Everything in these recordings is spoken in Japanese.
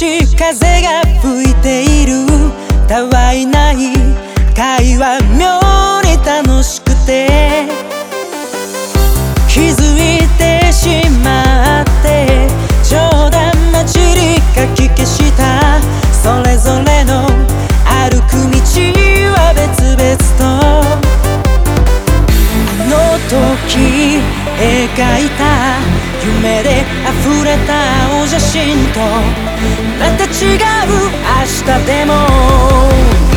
し風が吹いている。たわいない会話妙に楽しくて。気づいてしまって。冗談交じりかき消した。それぞれの歩く描いた夢で溢れたお写真とまた違う明日でも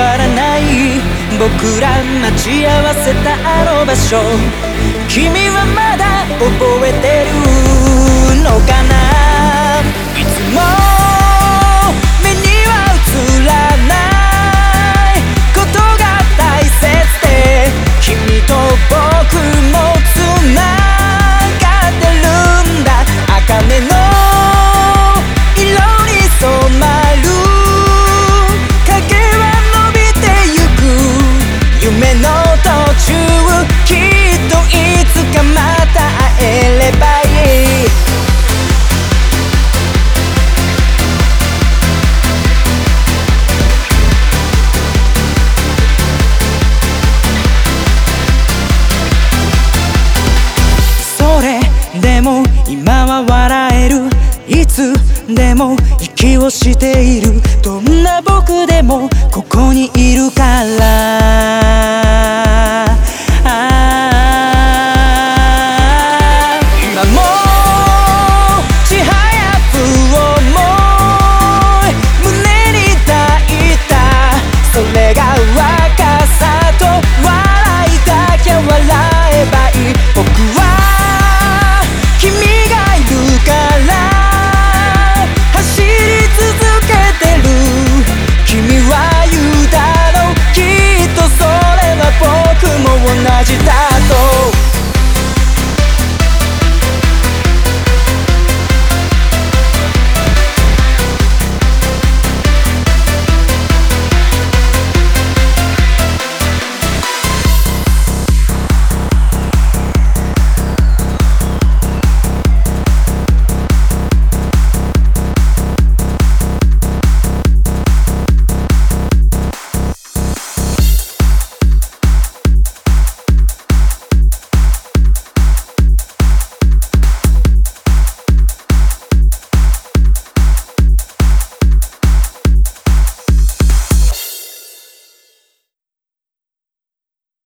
わらない僕ら待ち合わせたあの場所君はまだ覚えてるのかな夢の途中きっといつかまた会えればいいそれでも今は笑えるいつでも息をしている。どんな僕でもここにいるから。